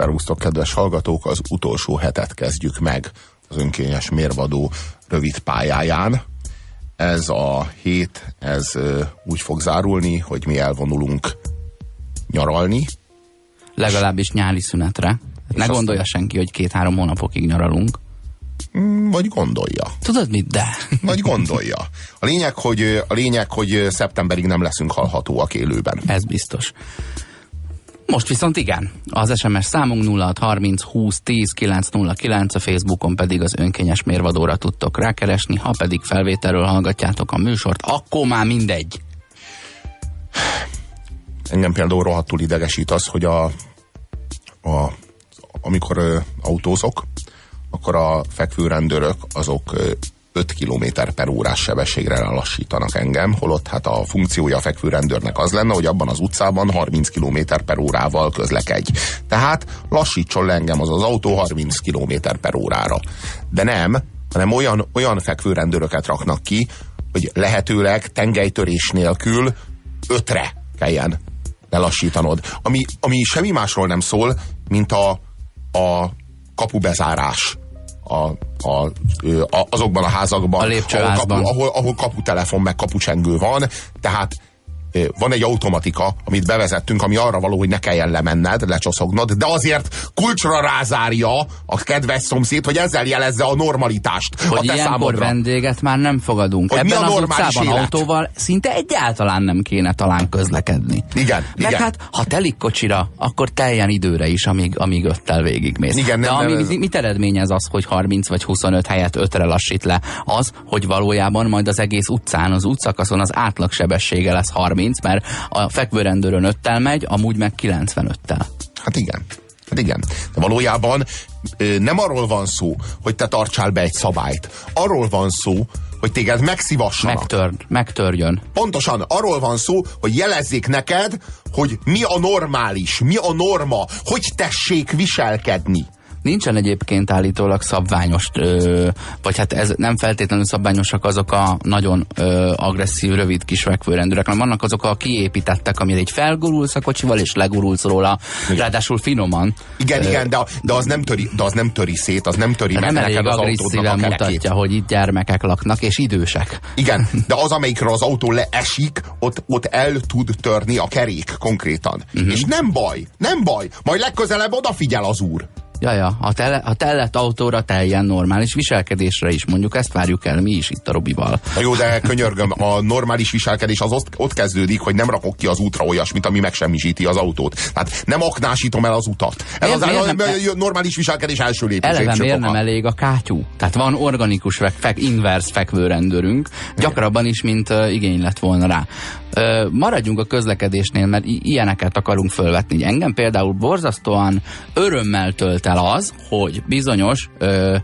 Szervusztok, kedves hallgatók, az utolsó hetet kezdjük meg az önkényes mérvadó rövid pályáján. Ez a hét, ez úgy fog zárulni, hogy mi elvonulunk nyaralni. Legalábbis nyári szünetre. Ne gondolja senki, hogy két-három hónapokig nyaralunk. Mm, vagy gondolja. Tudod mit, de. Vagy gondolja. A lényeg, hogy, a lényeg, hogy szeptemberig nem leszünk hallhatóak élőben. Ez biztos. Most viszont igen. Az SMS számunk 0630 20 10 909, a Facebookon pedig az önkényes mérvadóra tudtok rákeresni, ha pedig felvételről hallgatjátok a műsort, akkor már mindegy. Engem például rohadtul idegesít az, hogy a, a amikor ö, autózok, akkor a fekvőrendőrök azok 5 km per órás sebességre lassítanak engem, holott hát a funkciója a fekvőrendőrnek az lenne, hogy abban az utcában 30 km per órával közlekedj. Tehát lassítson le engem az az autó 30 km per órára. De nem, hanem olyan, olyan fekvőrendőröket raknak ki, hogy lehetőleg tengelytörés nélkül ötre kelljen lelassítanod. Ami, ami semmi másról nem szól, mint a, a kapubezárás a, a, azokban a házakban, a ahol, kapu, ahol, ahol kaputelefon meg kapucsengő van, tehát van egy automatika, amit bevezettünk, ami arra való, hogy ne kelljen lemenned, lecsoszognod, de azért kulcsra rázárja a kedves szomszéd, hogy ezzel jelezze a normalitást hogy a te számodra. vendéget már nem fogadunk. Hogy Ebben mi a az normális utcában élet? autóval szinte egyáltalán nem kéne talán közlekedni. Igen, Meg igen. hát, ha telik kocsira, akkor teljen időre is, amíg, amíg öttel végigmész. Igen, De nem, ami, nem, ez- mit eredményez az, hogy 30 vagy 25 helyet 5-re lassít le? Az, hogy valójában majd az egész utcán, az útszakaszon az átlagsebessége lesz 30, mert a fekvőrendőrön 5-tel megy, amúgy meg 95-tel. Hát igen. Hát igen. De valójában nem arról van szó, hogy te tartsál be egy szabályt. Arról van szó, hogy téged megszívassanak. Megtör, megtörjön. Pontosan arról van szó, hogy jelezzék neked, hogy mi a normális, mi a norma, hogy tessék viselkedni. Nincsen egyébként állítólag szabványos, ö, vagy hát ez nem feltétlenül szabványosak azok a nagyon ö, agresszív, rövid kis fekvőrendőrek, hanem vannak azok a kiépítettek, amire egy felgurulsz a kocsival, és legurulsz róla, ráadásul finoman. Igen, Ö, igen, de, de, az nem töri, de az nem töri szét, az nem töri meg neked az autódnak a kerekét. mutatja, hogy itt gyermekek laknak, és idősek. Igen, de az, amelyikről az autó leesik, ott, ott el tud törni a kerék konkrétan. Uh-huh. És nem baj, nem baj, majd legközelebb odafigyel az úr. Jaja, a, tele, a tellett autóra teljen normális viselkedésre is, mondjuk ezt várjuk el mi is itt a Robival. Na jó, de könyörgöm, a normális viselkedés az ott, ott kezdődik, hogy nem rakok ki az útra olyasmit, ami megsemmisíti az autót. Tehát nem aknásítom el az utat. Ez Miért- az miért nem- a normális viselkedés első lépés. Eleve miért nem elég a kátyú? Tehát van organikus, fek, inverse fekvőrendőrünk, gyakrabban is, mint uh, igény lett volna rá. Maradjunk a közlekedésnél, mert ilyeneket akarunk fölvetni. Engem például borzasztóan örömmel tölt el az, hogy bizonyos uh,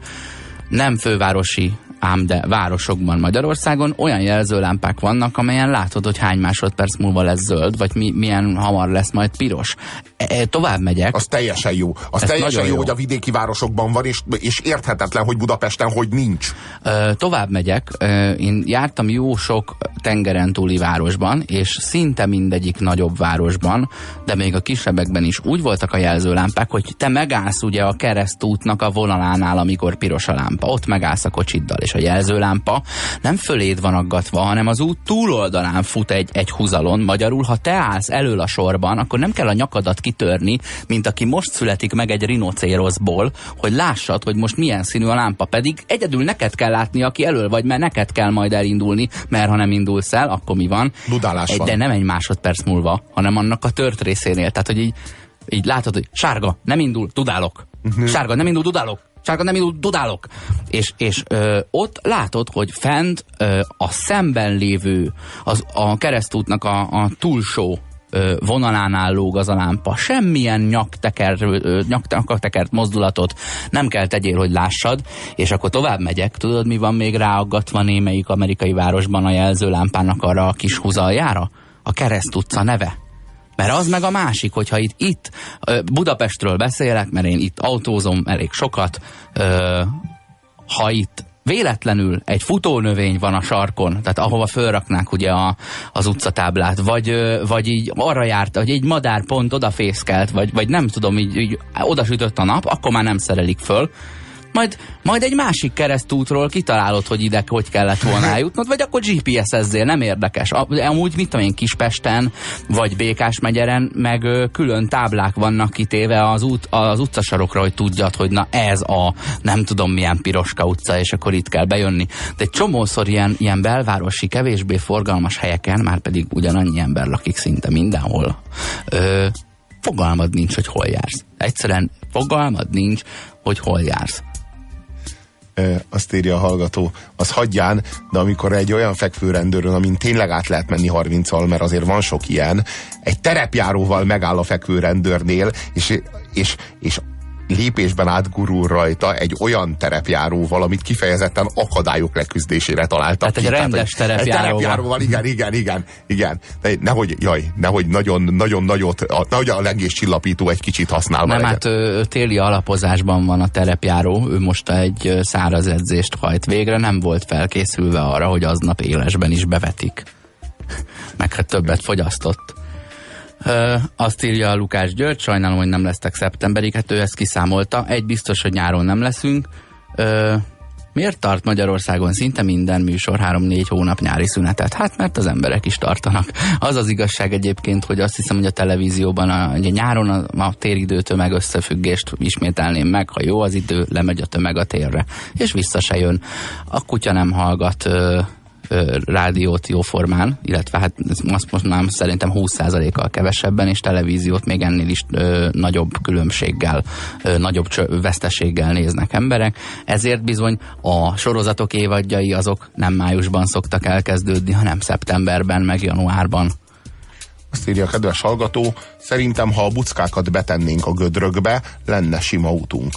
nem fővárosi ám de városokban Magyarországon olyan jelzőlámpák vannak, amelyen látod, hogy hány másodperc múlva lesz zöld, vagy mi, milyen hamar lesz majd piros. E, e, tovább megyek. Az teljesen jó. Az Ez teljesen jó, jó. hogy a vidéki városokban van, és, és érthetetlen, hogy Budapesten hogy nincs. Ö, tovább megyek, ö, én jártam jó sok tengeren túli városban, és szinte mindegyik nagyobb városban, de még a kisebbekben is úgy voltak a jelzőlámpák, hogy te megállsz ugye a keresztútnak a vonalánál, amikor piros a lámpa, ott megállsz a kocsiddal, és a jelzőlámpa nem föléd van aggatva, hanem az út túloldalán fut egy, egy húzalon. Magyarul, ha te állsz elől a sorban, akkor nem kell a nyakadat kitörni, mint aki most születik meg egy rinocéroszból, hogy lássad, hogy most milyen színű a lámpa. Pedig egyedül neked kell látni, aki elől vagy, mert neked kell majd elindulni, mert ha nem indulsz el, akkor mi van? Dudálás Egy, van. de nem egy másodperc múlva, hanem annak a tört részénél. Tehát, hogy így, így látod, hogy sárga, nem indul, dudálok. Sárga, nem indul, dudálok. Sárga, nem indul, dudálok. És, és ö, ott látod, hogy fent ö, a szemben lévő, az, a keresztútnak a, a túlsó ö, vonalánál lóg az a lámpa. Semmilyen nyakteker, nyaktekert mozdulatot nem kell tegyél, hogy lássad, és akkor tovább megyek. Tudod, mi van még ráaggatva némelyik amerikai városban a jelzőlámpának arra a kis húzaljára? A Kereszt utca neve. Mert az meg a másik, hogyha itt, itt Budapestről beszélek, mert én itt autózom elég sokat, ha itt véletlenül egy futónövény van a sarkon, tehát ahova fölraknák ugye a, az utcatáblát, vagy, vagy így arra járt, hogy egy madár pont odafészkelt, vagy, vagy nem tudom, így, így odasütött a nap, akkor már nem szerelik föl, majd, majd egy másik keresztútról kitalálod, hogy ide hogy kellett volna eljutnod, vagy akkor GPS-ezzél, nem érdekes. Amúgy mit tudom én, Kispesten, vagy Békás megyeren, meg külön táblák vannak kitéve az, út, az utcasarokra, hogy tudjad, hogy na ez a nem tudom milyen piroska utca, és akkor itt kell bejönni. De egy csomószor ilyen, ilyen belvárosi, kevésbé forgalmas helyeken, már pedig ugyanannyi ember lakik szinte mindenhol, ö, fogalmad nincs, hogy hol jársz. Egyszerűen fogalmad nincs, hogy hol jársz azt írja a hallgató, az hagyján, de amikor egy olyan fekvőrendőrön, amin tényleg át lehet menni 30-al, mert azért van sok ilyen, egy terepjáróval megáll a fekvőrendőrnél, és, és, és lépésben átgurul rajta egy olyan terepjáróval, amit kifejezetten akadályok leküzdésére találtak Tehát egy rendes Tehát, egy terepjáróval. igen, igen, igen, igen. De nehogy, jaj, nehogy nagyon, nagyon nagyot, a, nehogy a lengés csillapító egy kicsit használva Nem, legyen. hát ő, téli alapozásban van a terepjáró, ő most egy száraz edzést hajt végre, nem volt felkészülve arra, hogy aznap élesben is bevetik. Meg hát többet fogyasztott. Azt írja a Lukás György, sajnálom, hogy nem lesztek szeptemberig, hát ő ezt kiszámolta. Egy biztos, hogy nyáron nem leszünk. Miért tart Magyarországon szinte minden műsor 3-4 hónap nyári szünetet? Hát mert az emberek is tartanak. Az az igazság egyébként, hogy azt hiszem, hogy a televízióban a, ugye nyáron a, a téridő tömeg összefüggést ismételném meg, ha jó az idő, lemegy a tömeg a térre, és vissza se jön. A kutya nem hallgat ö, rádiót jóformán, illetve hát azt most már szerintem 20%-kal kevesebben, és televíziót még ennél is ö, nagyobb különbséggel, ö, nagyobb cső, veszteséggel néznek emberek. Ezért bizony a sorozatok évadjai azok nem májusban szoktak elkezdődni, hanem szeptemberben, meg januárban. Azt írja a kedves hallgató, szerintem ha a buckákat betennénk a gödrökbe, lenne sima utunk.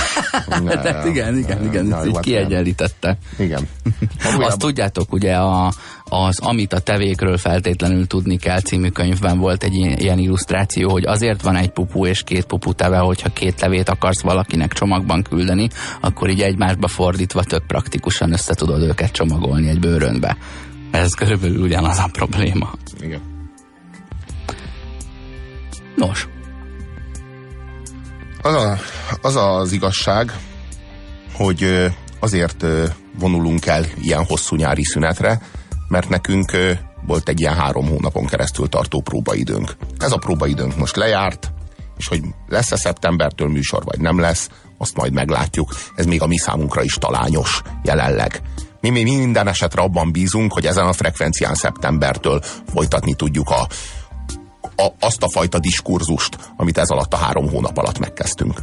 Tehát igen, igen, igen, ja, így hát kiegyenlítette. Igen. Azt tudjátok, ugye a, az Amit a tevékről feltétlenül tudni kell című könyvben volt egy ilyen illusztráció, hogy azért van egy pupu és két pupu teve, hogyha két levét akarsz valakinek csomagban küldeni, akkor így egymásba fordítva tök praktikusan össze tudod őket csomagolni egy bőrönbe. Ez körülbelül ugyanaz a probléma. Igen. Nos, az, a, az az igazság, hogy azért vonulunk el ilyen hosszú nyári szünetre, mert nekünk volt egy ilyen három hónapon keresztül tartó próbaidőnk. Ez a próbaidőnk most lejárt, és hogy lesz-e szeptembertől műsor, vagy nem lesz, azt majd meglátjuk. Ez még a mi számunkra is talányos jelenleg. Mi, mi minden esetre abban bízunk, hogy ezen a frekvencián szeptembertől folytatni tudjuk a, a, azt a fajta diskurzust, amit ez alatt a három hónap alatt megkezdtünk.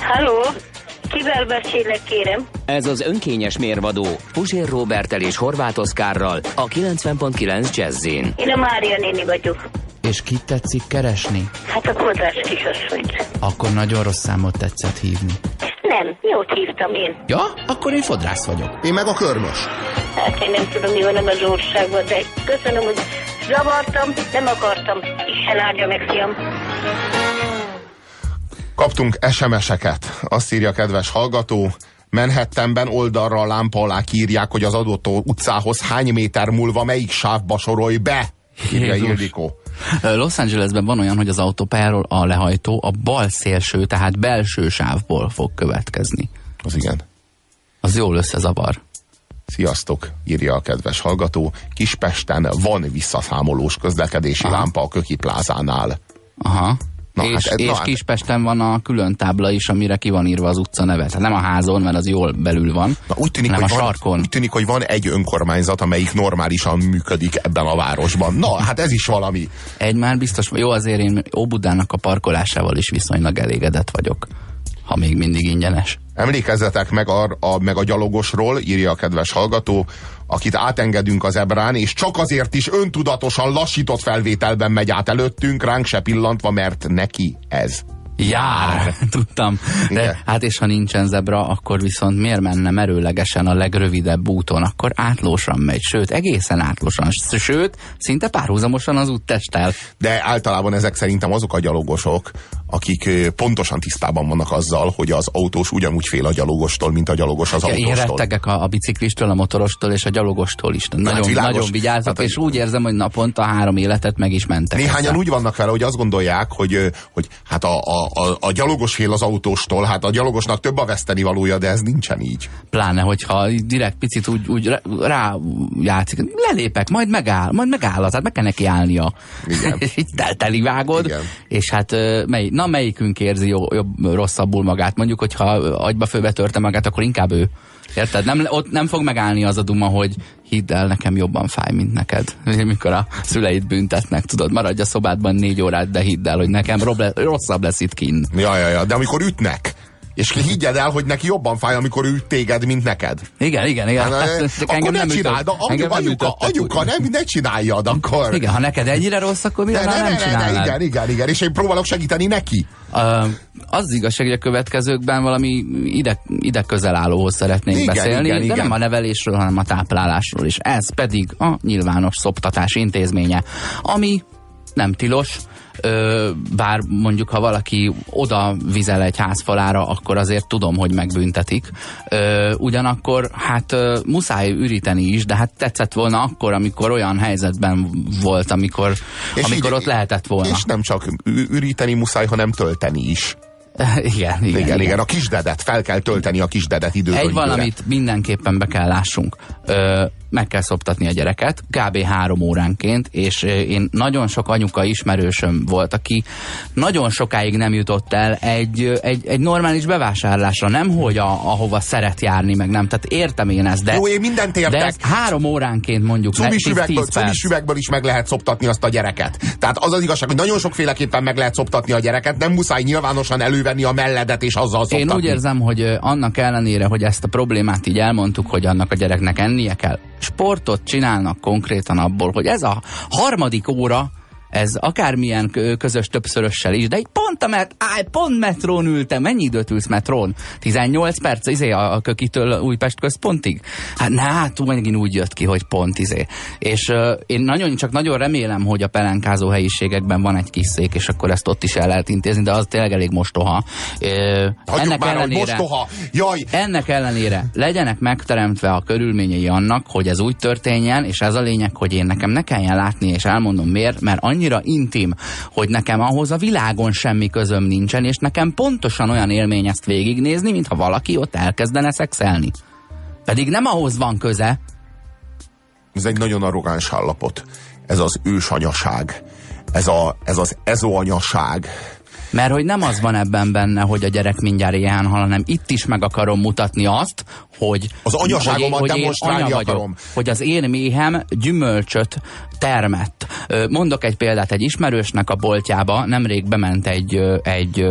Halló, kivel beszélek, kérem? Ez az önkényes mérvadó Pusér Robertel és Horváth Oszkárral a 90.9 Jazzin. Én a Mária néni vagyok. És kit tetszik keresni? Hát a kodrás kisasszonyt. Akkor nagyon rossz számot tetszett hívni. Nem, jót hívtam én. Ja? Akkor én fodrász vagyok. Én meg a körmös. Hát én nem tudom, mi van az országban, de köszönöm, hogy zavartam, nem akartam. Isten áldja meg, fiam. Kaptunk SMS-eket. Azt írja a kedves hallgató, Manhattanben oldalra a lámpa alá kírják, hogy az adott utcához hány méter múlva melyik sávba sorolj be, írja Ildikó. Los Angelesben van olyan, hogy az autópályáról a lehajtó a bal szélső, tehát belső sávból fog következni. Az igen. Az jól összezavar. Sziasztok, írja a kedves hallgató. Kispesten van visszaszámolós közlekedési Aha. lámpa a Köki plázánál. Aha. Na, és, hát, és na, hát- Kispesten van a külön tábla is, amire ki van írva az utca neve. Tehát nem a házon, mert az jól belül van, na, úgy tűnik, hogy a van, sarkon. Úgy tűnik, hogy van egy önkormányzat, amelyik normálisan működik ebben a városban. Na, hát ez is valami. Egy már biztos, jó azért én Óbudának a parkolásával is viszonylag elégedett vagyok, ha még mindig ingyenes. Emlékezzetek meg a, a, meg a gyalogosról, írja a kedves hallgató, akit átengedünk az ebrán, és csak azért is öntudatosan lassított felvételben megy át előttünk, ránk se pillantva, mert neki ez. Jár, tudtam. De Igen. hát és ha nincsen zebra, akkor viszont miért menne merőlegesen a legrövidebb úton? Akkor átlósan megy, sőt, egészen átlósan, sőt, szinte párhuzamosan az úttesttel. De általában ezek szerintem azok a gyalogosok, akik pontosan tisztában vannak azzal, hogy az autós ugyanúgy fél a gyalogostól, mint a gyalogos az Ja, én autóstól. rettegek a, a biciklistől, a motorostól és a gyalogostól is. Nagyon, hát világos. nagyon vigyázok, Hát, és úgy érzem, hogy naponta három életet meg is mentek. Néhányan ezzel. úgy vannak vele, hogy azt gondolják, hogy, hogy hát a, a, a, a gyalogos fél az autóstól, hát a gyalogosnak több a veszteni valója, de ez nincsen így. Pláne, hogyha direkt picit úgy, úgy rá- rá játszik, lelépek, majd megáll, majd megáll az, hát meg kell neki állnia. Igen. és így tel- telivágod, Igen. és hát mely, na melyikünk érzi jó, jobb, rosszabbul magát? Mondjuk, hogyha agyba főbe törte magát, akkor inkább ő. Érted? Nem, ott nem fog megállni az a duma, hogy hidd el, nekem jobban fáj, mint neked. Mikor a szüleid büntetnek, tudod, maradj a szobádban négy órát, de hidd el, hogy nekem roble, rosszabb lesz itt kint. Ja, ja, ja, de amikor ütnek, és higgyed el, hogy neki jobban fáj, amikor ő téged, mint neked. Igen, igen, igen. Hát, Csak akkor ne nem csináld, anyuka, nem anyuka, nem, ne csináljad akkor. Igen, ha neked ennyire rossz, akkor mi ne, ne, nem ne, ne, csinálnád? igen, igen, igen, és én próbálok segíteni neki. Uh, az igazság, hogy a következőkben valami ide, ide közel állóhoz szeretnénk Igen, beszélni, igen, de igen. nem a nevelésről, hanem a táplálásról is. Ez pedig a nyilvános szoptatás intézménye, ami nem tilos, bár mondjuk ha valaki oda vizel egy házfalára, akkor azért tudom, hogy megbüntetik. Ugyanakkor hát muszáj üríteni is, de hát tetszett volna akkor, amikor olyan helyzetben volt, amikor, amikor így- ott lehetett volna. És nem csak üríteni muszáj, hanem tölteni is. igen, igen, Igen, igen, igen. a kisdedet, fel kell tölteni a kisdedet időről Egy időre. valamit mindenképpen be kell lássunk. Ö, meg kell szoptatni a gyereket, kb. három óránként, és én nagyon sok anyuka ismerősöm volt, aki nagyon sokáig nem jutott el egy, egy, egy normális bevásárlásra, nem hogy a, ahova szeret járni, meg nem. Tehát értem én ezt, de, Jó, én mindent de értek. ez három óránként mondjuk Cumis 10 üvegből, perc. cumis üvegből is meg lehet szoptatni azt a gyereket. Tehát az az igazság, hogy nagyon sokféleképpen meg lehet szoptatni a gyereket, nem muszáj nyilvánosan elővenni a melledet és azzal szoptatni. Én úgy érzem, hogy annak ellenére, hogy ezt a problémát így elmondtuk, hogy annak a gyereknek ennie kell, sportot csinálnak konkrétan abból, hogy ez a harmadik óra, ez akármilyen kö- közös többszörössel is, de egy pont a met, áj, pont metrón ültem. Mennyi időt ülsz metrón? 18 perc, izé a, a kökitől Újpest központig? Hát na, hát megint úgy jött ki, hogy pont izé. És uh, én nagyon, csak nagyon remélem, hogy a pelenkázó helyiségekben van egy kis szék, és akkor ezt ott is el lehet intézni, de az tényleg elég mostoha. Uh, ennek már, ellenére, mostoha. Jaj, ennek ellenére legyenek megteremtve a körülményei annak, hogy ez úgy történjen, és ez a lényeg, hogy én nekem ne kelljen látni, és elmondom miért, mert annyira intim, hogy nekem ahhoz a világon semmi közöm nincsen, és nekem pontosan olyan élmény ezt végignézni, mintha valaki ott elkezdene szexelni. Pedig nem ahhoz van köze, ez egy nagyon arrogáns állapot. Ez az ősanyaság. Ez, a, ez az ezoanyaság. Mert hogy nem az van ebben benne, hogy a gyerek mindjárt ilyen hal, hanem itt is meg akarom mutatni azt, hogy Az anyaságomat hogy én, hogy én anya vagyok, akarom. hogy az én méhem gyümölcsöt termett. Mondok egy példát, egy ismerősnek a boltjába nemrég bement egy, egy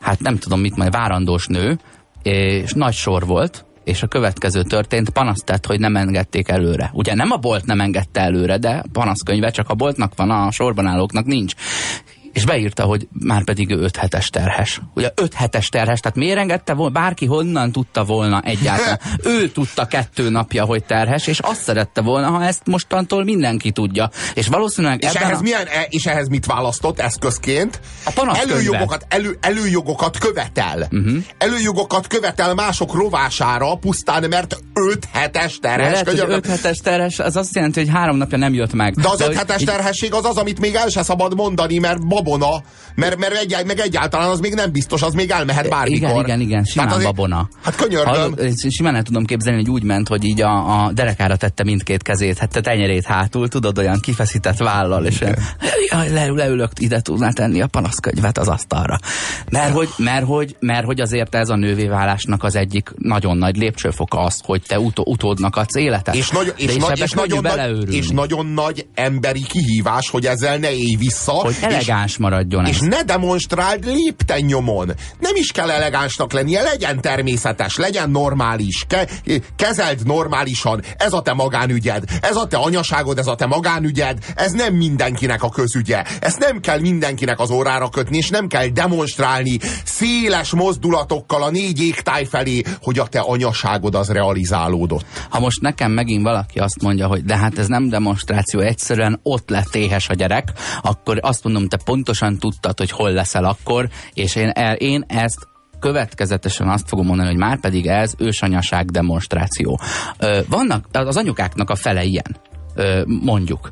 hát nem tudom mit majd, várandós nő, és nagy sor volt, és a következő történt, panaszt tett, hogy nem engedték előre. Ugye nem a bolt nem engedte előre, de panaszkönyve csak a boltnak van, a sorban állóknak nincs. És beírta, hogy már pedig ő 5 hetes terhes. Ugye 5 hetes terhes, tehát miért engedte volna, bárki honnan tudta volna egyáltalán. ő tudta kettő napja, hogy terhes, és azt szerette volna, ha ezt mostantól mindenki tudja. És valószínűleg És ebben ehhez, a... milyen, e- és ehhez mit választott eszközként? A előjogokat, elő, előjogokat követel. Uh-huh. Előjogokat követel mások rovására, pusztán mert 5 hetes terhes. Lehet, hogy könyörgöm. 5 hetes terhes, az azt jelenti, hogy három napja nem jött meg. De az öt hetes terhesség az az, amit még el se szabad mondani, mert babona, mert, mert egy, meg egyáltalán az még nem biztos, az még elmehet bármikor. Igen, igen, igen, simán azért- babona. Hát könyörgöm. Ezt simán el tudom képzelni, hogy úgy ment, hogy így a, a derekára tette mindkét kezét, hát te tenyerét hátul, tudod, olyan kifeszített vállal, és olyan, jaj, le, leülök, ide tudná tenni a panaszkönyvet az asztalra. Mert hogy, mert, hogy, mert hogy azért ez a nővéválásnak az egyik nagyon nagy lépcsőfoka az, hogy te utó, utódnak adsz életet. És, nagy, és, De nagy, és, nagyon nagy, és nagyon nagy emberi kihívás, hogy ezzel ne élj vissza. hogy és, elegáns maradjon és ez. ne demonstráld lépten nyomon. Nem is kell elegánsnak lennie, legyen természetes, legyen normális, ke, kezeld normálisan. Ez a te magánügyed, ez a te anyaságod, ez a te magánügyed, ez nem mindenkinek a közügye. Ezt nem kell mindenkinek az órára kötni, és nem kell demonstrálni széles mozdulatokkal a négy égtáj felé, hogy a te anyaságod az realizálódott. Ha most nekem megint valaki azt mondja, hogy de hát ez nem demonstráció, egyszerűen ott lett éhes a gyerek, akkor azt mondom, te pontosan pontosan tudtad, hogy hol leszel akkor, és én, el, én ezt következetesen azt fogom mondani, hogy már pedig ez ősanyaság demonstráció. Ö, vannak, az anyukáknak a fele ilyen, ö, mondjuk.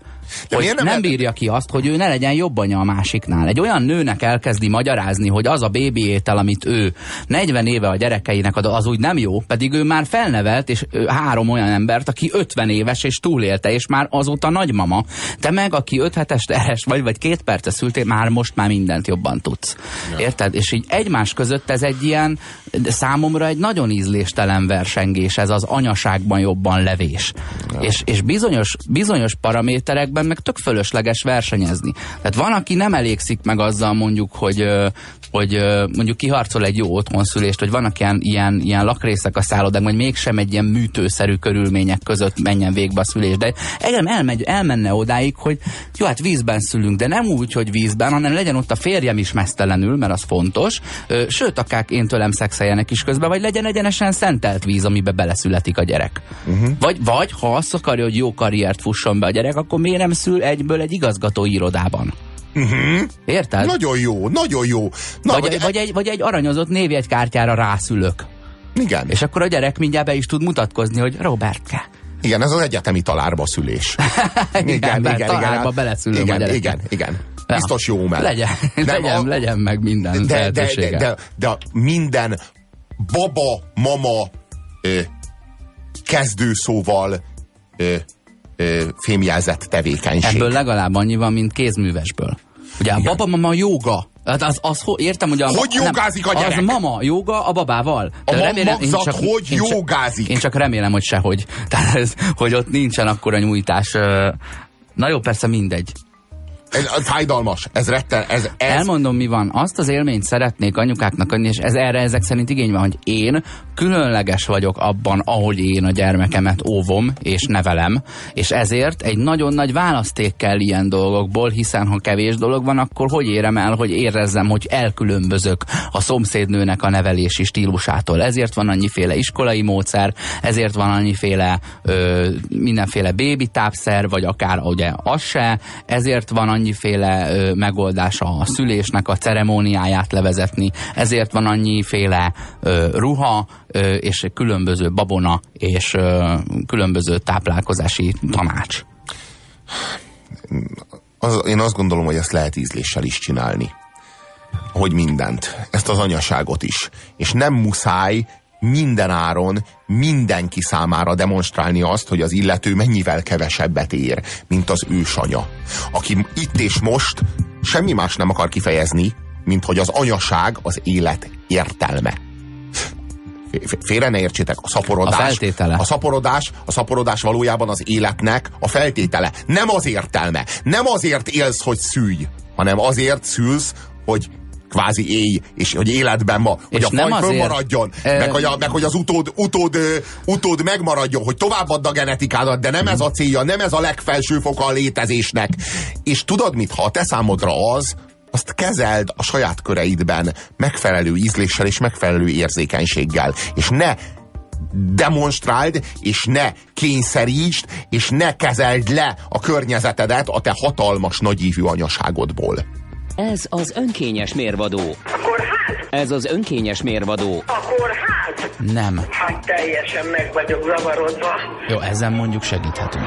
De hogy nem nem, bírja ki azt, hogy ő ne legyen jobb anya a másiknál. Egy olyan nőnek elkezdi magyarázni, hogy az a bébi étel, amit ő 40 éve a gyerekeinek ad, az úgy nem jó, pedig ő már felnevelt, és három olyan embert, aki 50 éves és túlélte, és már azóta nagymama. Te meg, aki 5 hetes teres vagy, vagy két perce szültél, már most már mindent jobban tudsz. Érted? És így egymás között ez egy ilyen, számomra egy nagyon ízléstelen versengés, ez az anyaságban jobban levés. És, és bizonyos, bizonyos paraméterekben meg tök fölösleges versenyezni. Tehát van, aki nem elégszik meg azzal mondjuk, hogy, hogy mondjuk kiharcol egy jó otthonszülést, hogy vannak ilyen, ilyen, ilyen lakrészek a szállodákban, hogy mégsem egy ilyen műtőszerű körülmények között menjen végbe a szülés. De engem elmegy, elmenne odáig, hogy jó, hát vízben szülünk, de nem úgy, hogy vízben, hanem legyen ott a férjem is mesztelenül, mert az fontos. Sőt, akár én tőlem szexeljenek is közben, vagy legyen egyenesen szentelt víz, amibe beleszületik a gyerek. Uh-huh. Vagy, vagy ha azt akarja, hogy jó karriert fusson be a gyerek, akkor miért nem szül egyből egy igazgató irodában? Uh-huh. Érted? Nagyon jó, nagyon jó. Na, vagy, vagy, egy, vagy, egy, vagy egy aranyozott névjegykártyára rászülök. igen, És akkor a gyerek mindjárt be is tud mutatkozni, hogy Robertke. igen, ez az egyetemi talárba szülés. Igen, be- talárba beleszülöm a igen, gyerekkel. igen, igen. Ja. Biztos jó mert. Legyen, legyen, legyen meg minden de, de, de, de, de minden baba, mama ö, kezdőszóval ö, ö, fémjelzett tevékenység. Ebből legalább annyi van, mint kézművesből. Ugye a baba mama joga. Hát az, az, értem, hogy a, Hogy jogázik a gyerek? Az mama joga a babával. A De ma- magzat hogy én csak- jogázik? Én csak remélem, hogy sehogy. Tehát, ez, hogy ott nincsen akkora nyújtás. Na jó, persze mindegy. Ez, ez fájdalmas, ez retten, ez, ez Elmondom, mi van. Azt az élményt szeretnék anyukáknak adni, és ez erre ezek szerint igény van, hogy én különleges vagyok abban, ahogy én a gyermekemet óvom és nevelem, és ezért egy nagyon nagy választék kell ilyen dolgokból, hiszen ha kevés dolog van, akkor hogy érem el, hogy érezzem, hogy elkülönbözök a szomszédnőnek a nevelési stílusától. Ezért van annyiféle iskolai módszer, ezért van annyiféle ö, mindenféle bébi tápszer, vagy akár ugye az se, ezért van annyiféle ö, megoldása a szülésnek a ceremóniáját levezetni, ezért van annyiféle ö, ruha, ö, és különböző babona, és ö, különböző táplálkozási tanács. az, én azt gondolom, hogy ezt lehet ízléssel is csinálni. Hogy mindent. Ezt az anyaságot is. És nem muszáj minden áron mindenki számára demonstrálni azt, hogy az illető mennyivel kevesebbet ér, mint az ősanya. Aki itt és most semmi más nem akar kifejezni, mint hogy az anyaság az élet értelme. Fé- Félre ne értsétek, a szaporodás, A feltétele. a szaporodás, a szaporodás valójában az életnek a feltétele. Nem az értelme. Nem azért élsz, hogy szülj, hanem azért szülsz, hogy kvázi élj, és hogy életben ma, hogy És a faj fönnmaradjon, Ö- meg, hogy a, meg hogy az utód, utód, utód megmaradjon, hogy továbbadd a genetikádat, de nem ez a célja, nem ez a legfelső foka a létezésnek. És tudod mit, ha a te számodra az, azt kezeld a saját köreidben megfelelő ízléssel és megfelelő érzékenységgel. És ne demonstráld, és ne kényszerítsd, és ne kezeld le a környezetedet a te hatalmas nagyívű anyaságodból. Ez az önkényes mérvadó. Akkor hát, Ez az önkényes mérvadó. akkor hát. Nem. Hát teljesen meg vagyok zavarodva. Jó, ezen mondjuk segíthetünk.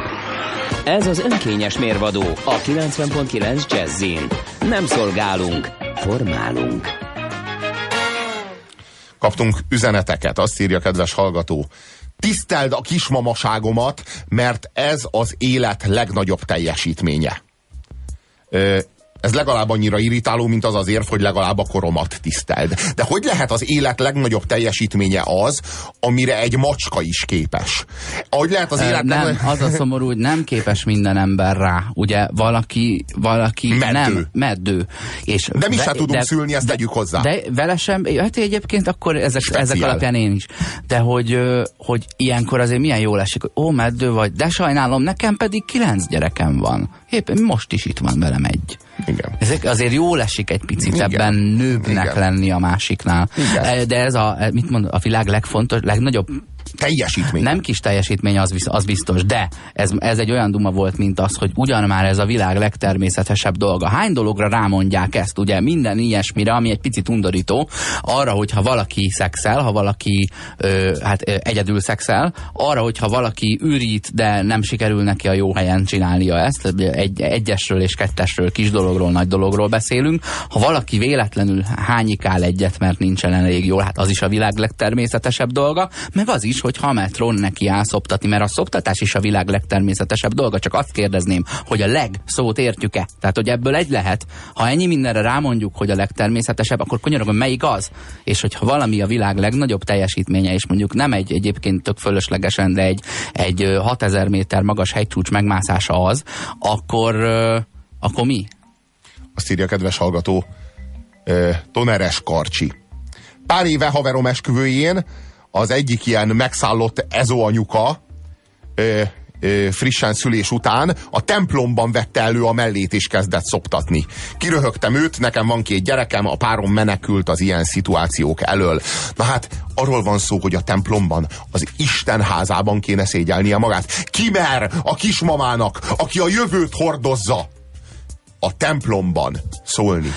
Ez az önkényes mérvadó a 90.9 Jazzin. Nem szolgálunk, formálunk. Kaptunk üzeneteket, azt írja kedves hallgató. Tiszteld a kismamaságomat, mert ez az élet legnagyobb teljesítménye. Ö, ez legalább annyira irritáló, mint az az érv, hogy legalább a koromat tiszteld. De hogy lehet az élet legnagyobb teljesítménye az, amire egy macska is képes? Hogy lehet az élet nem, legnagyobb- az a szomorú, hogy nem képes minden ember rá. Ugye valaki, valaki Meddő. nem, meddő. És De mi ve- se tudunk szülni, ezt tegyük hozzá. De vele sem, hát egyébként akkor ezek, Speciál. ezek alapján én is. De hogy, hogy ilyenkor azért milyen jól esik, hogy ó, meddő vagy, de sajnálom, nekem pedig kilenc gyerekem van. Éppen most is itt van velem egy. Igen. Ezek azért jól esik egy picit Igen. ebben nőbbnek Igen. lenni a másiknál. Igen. De ez a, mit mond, a világ legfontos, legnagyobb teljesítmény. Nem kis teljesítmény, az, az biztos, de ez, ez egy olyan duma volt, mint az, hogy ugyan már ez a világ legtermészetesebb dolga. Hány dologra rámondják ezt, ugye minden ilyesmire, ami egy picit undorító, arra, hogyha valaki szexel, ha valaki ö, hát ö, egyedül szexel, arra, hogyha valaki ürít, de nem sikerül neki a jó helyen csinálnia ezt, egy, egyesről és kettesről, kis dologról, nagy dologról beszélünk. Ha valaki véletlenül hányikál egyet, mert nincsen elég jól, hát az is a világ legtermészetesebb dolga, meg az is, hogy ha a metron neki áll szoptatni, mert a szoptatás is a világ legtermészetesebb dolga, csak azt kérdezném, hogy a leg szót értjük-e? Tehát, hogy ebből egy lehet. Ha ennyi mindenre rámondjuk, hogy a legtermészetesebb, akkor konyologom, melyik az? És hogyha valami a világ legnagyobb teljesítménye, és mondjuk nem egy egyébként tök fölöslegesen, de egy, egy ö, 6000 méter magas hegycsúcs megmászása az, akkor, akkor mi? Azt írja a kedves hallgató, Toneres Karcsi. Pár éve haverom esküvőjén az egyik ilyen megszállott ezó anyuka ö, ö, frissen szülés után a templomban vette elő a mellét és kezdett szoptatni. Kiröhögtem őt, nekem van két gyerekem, a párom menekült az ilyen szituációk elől. Na hát arról van szó, hogy a templomban, az Isten házában kéne szégyelnie magát. Kimer a kismamának, aki a jövőt hordozza, a templomban szólni.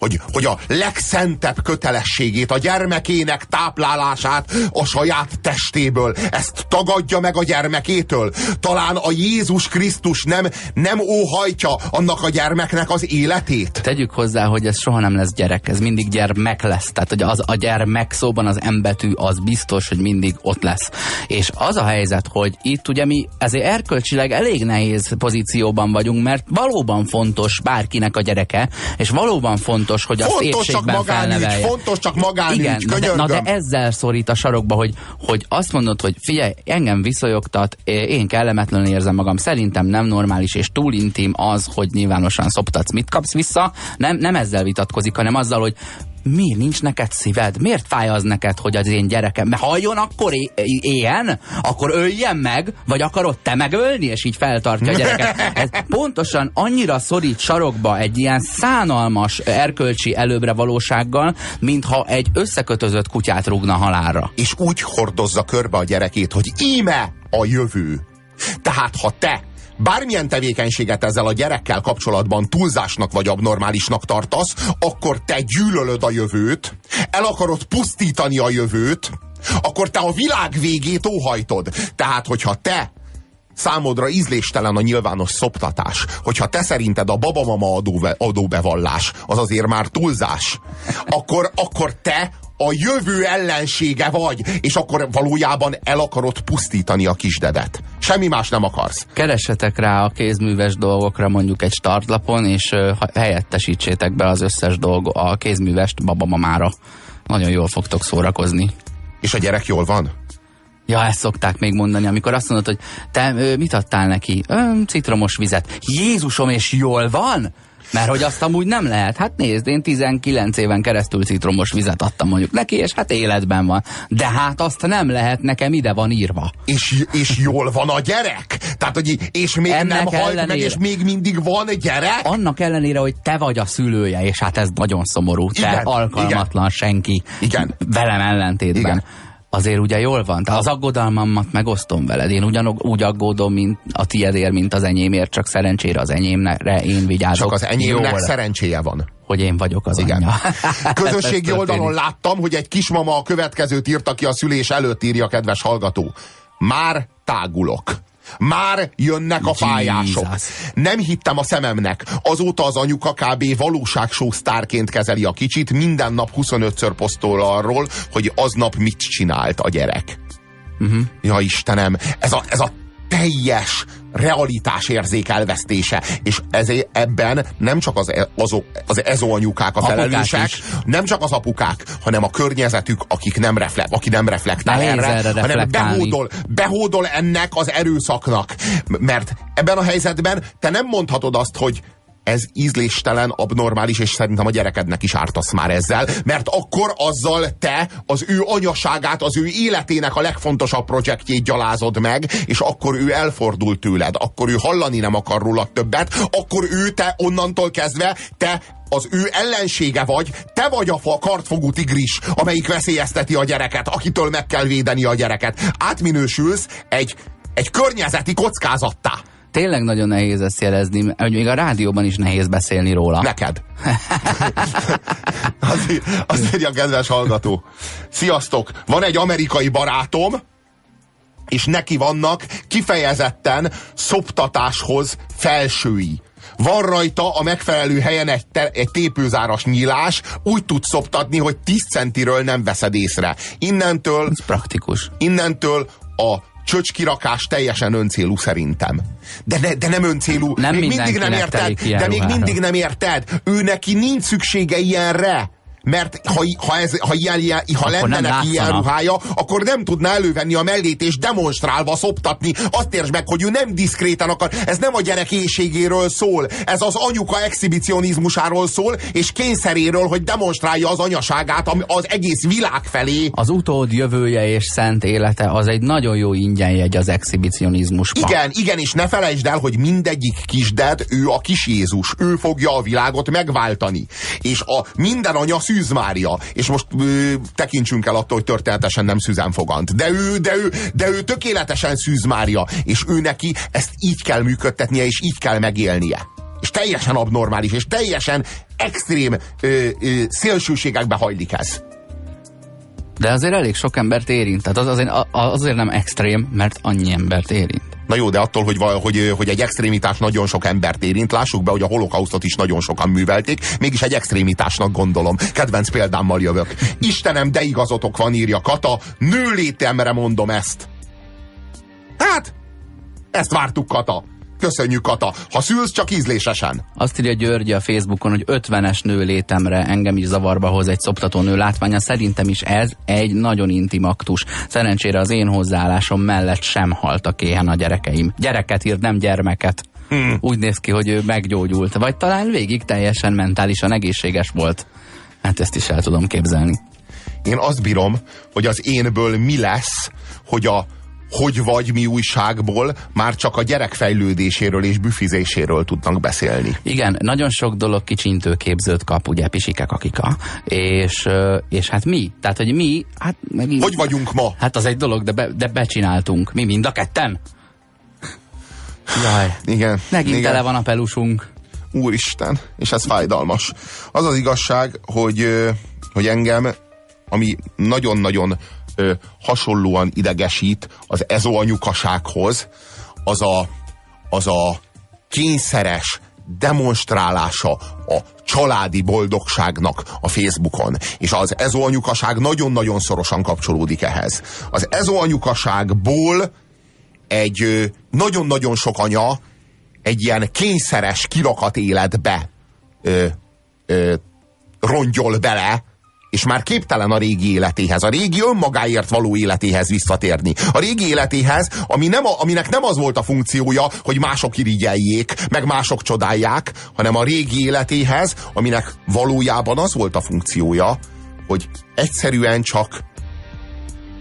Hogy, hogy a legszentebb kötelességét, a gyermekének táplálását a saját testéből, ezt tagadja meg a gyermekétől. Talán a Jézus Krisztus nem, nem óhajtja annak a gyermeknek az életét. Tegyük hozzá, hogy ez soha nem lesz gyerek, ez mindig gyermek lesz. Tehát, hogy az, a gyermek szóban az embetű az biztos, hogy mindig ott lesz. És az a helyzet, hogy itt ugye mi ezért erkölcsileg elég nehéz pozícióban vagyunk, mert valóban fontos bárkinek a gyereke, és valóban fontos, hogy azt Fontos csak magánügy, felnevelje. fontos csak magánügy, Igen, na de, na de könyörgöm. ezzel szorít a sarokba, hogy, hogy azt mondod, hogy figyelj, engem viszonyogtat, én kellemetlenül érzem magam, szerintem nem normális és túl intim az, hogy nyilvánosan szoptatsz. Mit kapsz vissza? Nem, nem ezzel vitatkozik, hanem azzal, hogy miért nincs neked szíved? Miért fáj az neked, hogy az én gyerekem? Mert halljon akkor é- éljen? Akkor öljen meg? Vagy akarod te megölni? És így feltartja a gyereket. Ez pontosan annyira szorít sarokba egy ilyen szánalmas erkölcsi előbbre valósággal, mintha egy összekötözött kutyát rúgna halálra. és úgy hordozza körbe a gyerekét, hogy íme a jövő. Tehát ha te bármilyen tevékenységet ezzel a gyerekkel kapcsolatban túlzásnak vagy abnormálisnak tartasz, akkor te gyűlölöd a jövőt, el akarod pusztítani a jövőt, akkor te a világ végét óhajtod. Tehát, hogyha te számodra ízléstelen a nyilvános szoptatás, hogyha te szerinted a babamama adóbe, adóbevallás az azért már túlzás, akkor, akkor te a jövő ellensége vagy, és akkor valójában el akarod pusztítani a kisdedet. Semmi más nem akarsz. Keressetek rá a kézműves dolgokra mondjuk egy startlapon, és helyettesítsétek be az összes dolgo, a kézművest babamamára. Nagyon jól fogtok szórakozni. És a gyerek jól van? Ja, ezt szokták még mondani, amikor azt mondod, hogy te ö, mit adtál neki? Ö, citromos vizet. Jézusom, és jól van? Mert hogy azt amúgy nem lehet. Hát nézd, én 19 éven keresztül citromos vizet adtam mondjuk neki, és hát életben van. De hát azt nem lehet, nekem ide van írva. És, és jól van a gyerek? Tehát, hogy és még Ennek nem halt meg, és még mindig van gyerek? Annak ellenére, hogy te vagy a szülője, és hát ez nagyon szomorú. Te Igen, alkalmatlan senki. Igen. Velem ellentétben. Igen. Azért ugye jól van. Tehát az aggodalmamat megosztom veled. Én ugyanúgy úgy aggódom, mint a tiedért, mint az enyémért, csak szerencsére az enyémre én vigyázok. Csak az enyémnek jól, szerencséje van. hogy én vagyok az Igen. anyja. Közösségi oldalon láttam, hogy egy kismama a következőt írta ki a szülés előtt, írja kedves hallgató. Már tágulok. Már jönnek a fájások. Nem hittem a szememnek. Azóta az anyuka kb. valóságshow sztárként kezeli a kicsit, minden nap 25-ször posztol arról, hogy aznap mit csinált a gyerek. Uh-huh. Ja Istenem, ez a, ez a teljes realitás érzék elvesztése. És ezért ebben nem csak az, e- az, az ezó anyukák a Apukák felelősek, nem csak az apukák, hanem a környezetük, akik nem reflek, aki nem reflektál Nehéz erre, erre hanem behódol, behódol ennek az erőszaknak. Mert ebben a helyzetben te nem mondhatod azt, hogy ez ízléstelen, abnormális, és szerintem a gyerekednek is ártasz már ezzel, mert akkor azzal te az ő anyaságát, az ő életének a legfontosabb projektjét gyalázod meg, és akkor ő elfordul tőled, akkor ő hallani nem akar róla többet, akkor ő te onnantól kezdve, te az ő ellensége vagy, te vagy a fa kartfogú tigris, amelyik veszélyezteti a gyereket, akitől meg kell védeni a gyereket. Átminősülsz egy, egy környezeti kockázattá. Tényleg nagyon nehéz ezt jelezni, hogy még a rádióban is nehéz beszélni róla. Neked. azt, azt írja a kedves hallgató. Sziasztok! Van egy amerikai barátom, és neki vannak kifejezetten szoptatáshoz felsői. Van rajta a megfelelő helyen egy, te, egy tépőzáras nyílás, úgy tud szoptatni, hogy 10 centiről nem veszed észre. Innentől... Ez praktikus. Innentől a csöcskirakás teljesen öncélú szerintem. De, ne, de nem öncélú. Nem még mindig nem érted. De még mindig nem érted. Ő neki nincs szüksége ilyenre. Mert ha, ha, ez, ha, ilyen, ilyen, ha lenne neki ilyen ruhája, akkor nem tudná elővenni a mellét és demonstrálva szoptatni. Azt értsd meg, hogy ő nem diszkréten akar. Ez nem a gyerek éjségéről szól. Ez az anyuka exhibicionizmusáról szól, és kényszeréről, hogy demonstrálja az anyaságát az egész világ felé. Az utód jövője és szent élete az egy nagyon jó ingyenjegy az exhibicionizmusba. Igen, igen, és ne felejtsd el, hogy mindegyik kisded, ő a kis Jézus. Ő fogja a világot megváltani. És a minden anya Szűz Mária, és most ö, tekintsünk el attól, hogy történetesen nem Szűzen fogant. De ő, de ő, de ő tökéletesen Szűz Mária, és ő neki ezt így kell működtetnie, és így kell megélnie. És teljesen abnormális, és teljesen extrém ö, ö, szélsőségekbe hajlik ez. De azért elég sok embert érint. Tehát az azért, azért nem extrém, mert annyi embert érint. Na jó, de attól, hogy, hogy, hogy egy extrémitás nagyon sok embert érint, lássuk be, hogy a holokausztot is nagyon sokan művelték, mégis egy extrémitásnak gondolom. Kedvenc példámmal jövök. Istenem, de igazotok van, írja Kata, nőlétemre mondom ezt. Hát, ezt vártuk, Kata. Köszönjük, Kata. Ha szülsz, csak ízlésesen. Azt írja György a Facebookon, hogy 50-es nő létemre engem is zavarba hoz egy szoptató nő látványa. Szerintem is ez egy nagyon intim aktus. Szerencsére az én hozzáállásom mellett sem haltak éhen a gyerekeim. Gyereket írt, nem gyermeket. Hmm. Úgy néz ki, hogy ő meggyógyult. Vagy talán végig teljesen mentálisan egészséges volt. Hát ezt is el tudom képzelni. Én azt bírom, hogy az énből mi lesz, hogy a hogy vagy mi újságból már csak a gyerek fejlődéséről és büfizéséről tudnak beszélni. Igen, nagyon sok dolog kicsintő képzőt kap, ugye Pisike Kakika, és, és hát mi, tehát hogy mi, hát megint, Hogy vagyunk ma? Hát az egy dolog, de, be, de becsináltunk. Mi mind a ketten? Jaj. Igen. Megint igen. tele van a pelusunk. Úristen, és ez fájdalmas. Az az igazság, hogy, hogy engem, ami nagyon-nagyon hasonlóan idegesít az ezoanyukasághoz, az a, az a kényszeres demonstrálása a családi boldogságnak a Facebookon. És az ezoanyukaság nagyon-nagyon szorosan kapcsolódik ehhez. Az ezoanyukaságból egy nagyon-nagyon sok anya egy ilyen kényszeres kirakat életbe ö, ö, rongyol bele, és már képtelen a régi életéhez, a régi önmagáért való életéhez visszatérni. A régi életéhez, ami nem a, aminek nem az volt a funkciója, hogy mások irigyeljék, meg mások csodálják, hanem a régi életéhez, aminek valójában az volt a funkciója, hogy egyszerűen csak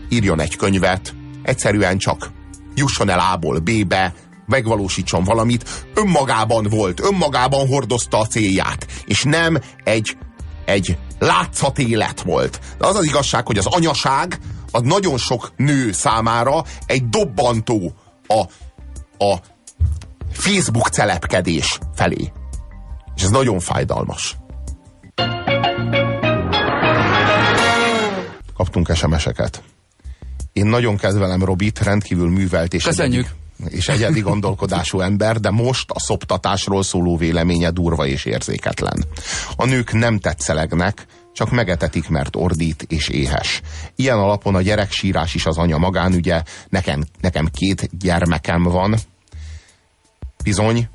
írjon egy könyvet, egyszerűen csak jusson el A-ból B-be, megvalósítson valamit, önmagában volt, önmagában hordozta a célját, és nem egy egy látszat élet volt. De az az igazság, hogy az anyaság az nagyon sok nő számára egy dobbantó a, a Facebook celepkedés felé. És ez nagyon fájdalmas. Kaptunk SMS-eket. Én nagyon kedvelem Robit, rendkívül művelt és Köszönjük. Egyedi, és egyedi gondolkodású ember, de most a szoptatásról szóló véleménye durva és érzéketlen. A nők nem tetszelegnek, csak megetetik, mert ordít és éhes. Ilyen alapon a gyerek sírás is az anya magánügye, nekem, nekem két gyermekem van, bizony,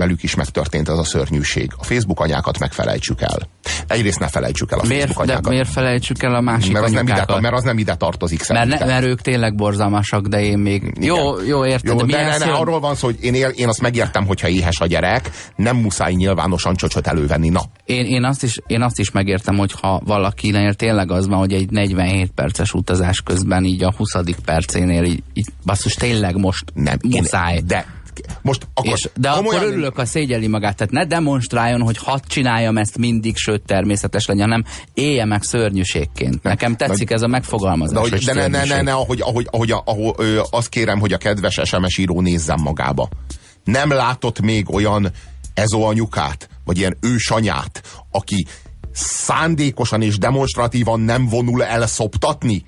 velük is megtörtént ez a szörnyűség. A Facebook anyákat megfelejtsük el. Egyrészt ne felejtsük el a Miért, Facebook de anyákat. miért felejtsük el a másik Mert az, nem ide, mert az nem ide tartozik Mert, szerintem. ne, mert ők tényleg borzalmasak, de én még... Jó, jó, érted, Jó, de, de ne, ne, szörny- arról van szó, hogy én, él, én azt megértem, hogyha éhes a gyerek, nem muszáj nyilvánosan csöcsöt elővenni. Na, Én, én, azt is, én azt is megértem, hogy ha valakinél tényleg az van, hogy egy 47 perces utazás közben így a 20. percénél így, így basszus tényleg most nem. muszáj. Én, de most akkor és, de akkor komolyan- örülök, ha szégyeli magát. Tehát ne demonstráljon, hogy hadd csináljam ezt mindig, sőt természetes legyen, hanem élje meg szörnyűségként. Nekem tetszik ez a megfogalmazás. De, hogy, de ne, ne, ne, ne, ahogy, ahogy, ahogy, ahogy ö, azt kérem, hogy a kedves SMS író nézzen magába. Nem látott még olyan ezó anyukát, vagy ilyen ősanyát, aki szándékosan és demonstratívan nem vonul el szoptatni,